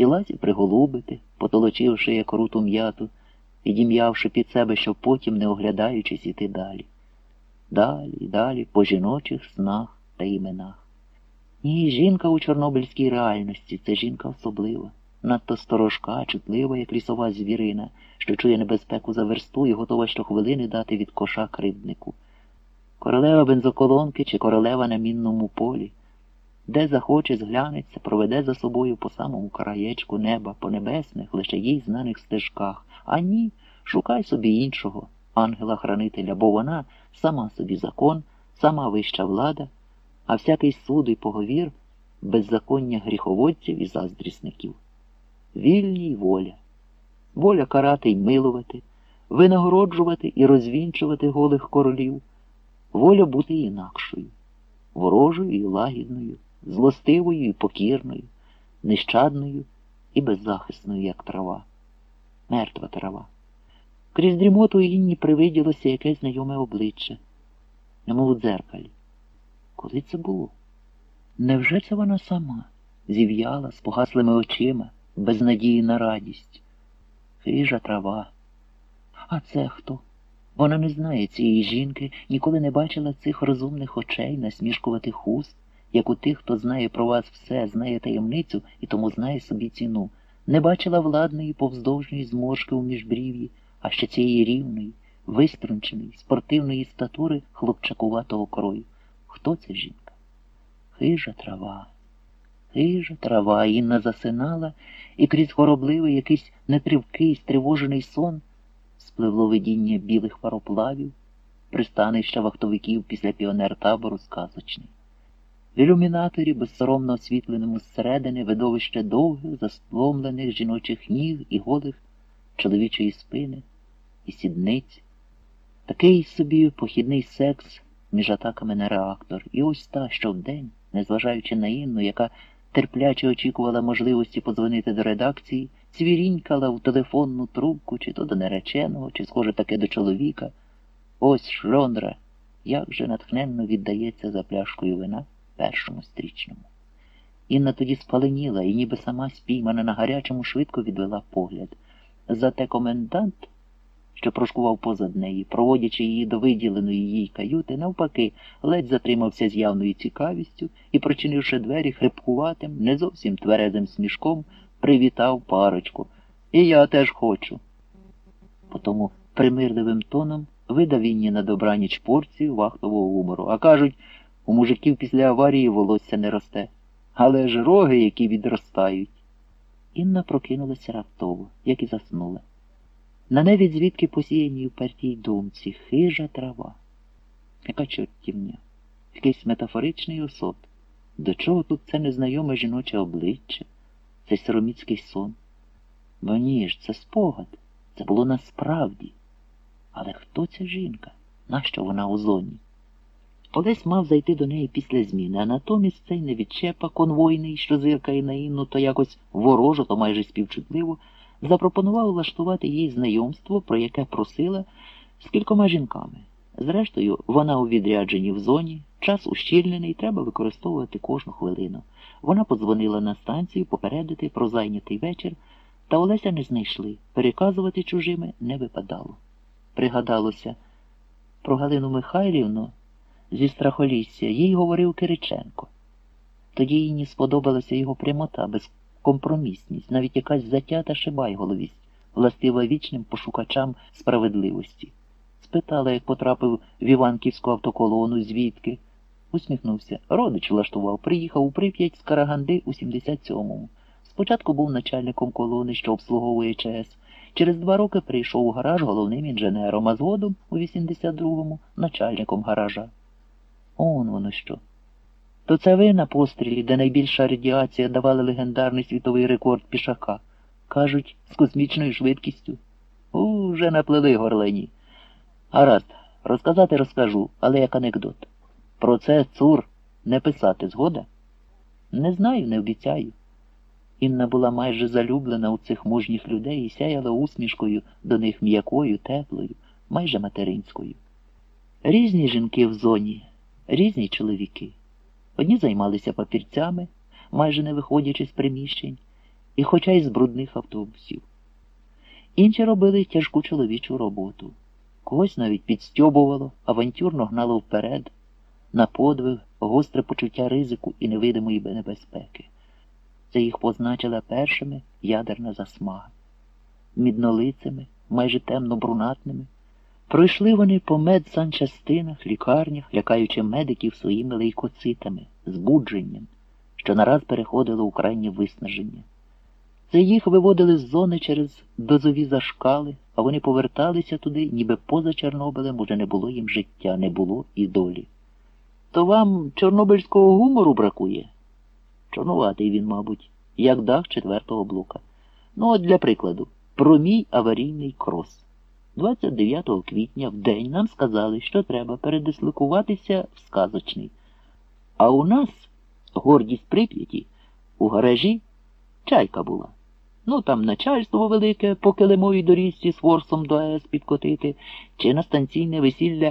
і лазів приголубити, потолочивши як руту м'яту, підім'явши під себе, щоб потім, не оглядаючись, іти далі. Далі, далі, по жіночих снах та іменах. Ні, жінка у чорнобильській реальності це жінка особлива, надто сторожка, чутлива, як лісова звірина, що чує небезпеку за версту і готова щохвилини дати від коша кривднику. Королева бензоколонки чи королева на мінному полі, де захоче, зглянеться, проведе за собою по самому краєчку неба, по небесних, лише їй знаних стежках. А ні, шукай собі іншого ангела-хранителя, бо вона сама собі закон, сама вища влада, а всякий суд і поговір беззаконня гріховодців і заздрісників. Вільній воля. Воля карати й милувати, винагороджувати і розвінчувати голих королів, воля бути інакшою, ворожою і лагідною, злостивою і покірною, нещадною і беззахисною, як трава, мертва трава. Крізь дрімоту Інні привиділося якесь знайоме обличчя, немов у дзеркалі. Коли це було? Невже це вона сама зів'яла з погаслими очима, без надії на радість? Хижа трава. А це хто? Вона не знає цієї жінки, ніколи не бачила цих розумних очей, насмішкуватих уст, як у тих, хто знає про вас все, знає таємницю і тому знає собі ціну. Не бачила владної повздовжньої зморшки у міжбрів'ї, а ще цієї рівної, виструнченої, спортивної статури хлопчакуватого крою. Хто ця жінка? Хижа трава. Хижа трава Інна засинала, і крізь хоробливий якийсь нетривкий, стривожений сон спливло видіння білих пароплавів, пристанища вахтовиків після піонер-табору сказочний. Ілюмінаторі, безсоромно освітленому зсередини, видовище довгих, застломлених жіночих ніг і голих чоловічої спини і сідниць. Такий собі похідний секс між атаками на реактор. І ось та, що вдень, незважаючи на Інну, яка терпляче очікувала можливості подзвонити до редакції, цвірінькала в телефонну трубку, чи то до нареченого, чи, схоже, таке до чоловіка. Ось шльондра, як же натхненно віддається за пляшкою вина першому стрічному. Інна тоді спаленіла і, ніби сама спіймана на гарячому, швидко відвела погляд. Зате комендант, що прошкував позад неї, проводячи її до виділеної їй каюти, навпаки, ледь затримався з явною цікавістю і, прочинивши двері хрипкуватим, не зовсім тверезим смішком, привітав парочку. І я теж хочу. Потому примирливим тоном видав Інні на добраніч порцію вахтового гумору. А кажуть, у мужиків після аварії волосся не росте. Але ж роги, які відростають. Інна прокинулася раптово, як і заснула. На небі звідки посіяній у партій думці хижа трава. Яка чортівня, якийсь метафоричний осот. До чого тут це незнайоме жіноче обличчя, цей сироміцький сон? Бо ні ж, це спогад, це було насправді. Але хто ця жінка? Нащо вона у зоні? Олесь мав зайти до неї після зміни, а натомість цей невідчепа конвойний, що зиркає на Інну, то якось ворожо, то майже співчутливо, запропонував влаштувати їй знайомство, про яке просила з кількома жінками. Зрештою, вона у відрядженні в зоні, час ущільнений, треба використовувати кожну хвилину. Вона подзвонила на станцію попередити про зайнятий вечір, та Олеся не знайшли. Переказувати чужими не випадало. Пригадалося, про Галину Михайлівну зі страхолісся їй говорив Кириченко. Тоді їй не сподобалася його прямота, безкомпромісність, навіть якась затята шибайголовість, властива вічним пошукачам справедливості. Спитала, як потрапив в Іванківську автоколону, звідки. Усміхнувся. Родич влаштував, приїхав у Прип'ять з Караганди у 77-му. Спочатку був начальником колони, що обслуговує ЧС. Через два роки прийшов у гараж головним інженером, а згодом у 82-му начальником гаража. Он воно що. То це ви на пострілі, де найбільша радіація давали легендарний світовий рекорд пішака. Кажуть, з космічною швидкістю. Уже наплели горлені. Гаразд, розказати розкажу, але як анекдот. Про це цур не писати згода? Не знаю, не обіцяю. Інна була майже залюблена у цих мужніх людей і сяяла усмішкою до них м'якою, теплою, майже материнською. Різні жінки в зоні, різні чоловіки. Одні займалися папірцями, майже не виходячи з приміщень, і хоча й з брудних автобусів. Інші робили тяжку чоловічу роботу. Когось навіть підстьобувало, авантюрно гнало вперед, на подвиг, гостре почуття ризику і невидимої небезпеки. Це їх позначила першими ядерна засмага. Міднолицими, майже темно-брунатними, пройшли вони по медсанчастинах, лікарнях, лякаючи медиків своїми лейкоцитами, збудженням, що нараз переходило у крайнє виснаження. Це їх виводили з зони через дозові зашкали, а вони поверталися туди, ніби поза Чорнобилем уже не було їм життя, не було і долі. То вам чорнобильського гумору бракує? Чорнуватий він, мабуть, як дах четвертого блока. Ну, от для прикладу, про мій аварійний крос. 29 квітня в день нам сказали, що треба передислокуватися в сказочний. А у нас, гордість Прип'яті, у гаражі чайка була. Ну, там начальство велике по килимовій доріжці з форсом до АЕС підкотити, чи на станційне весілля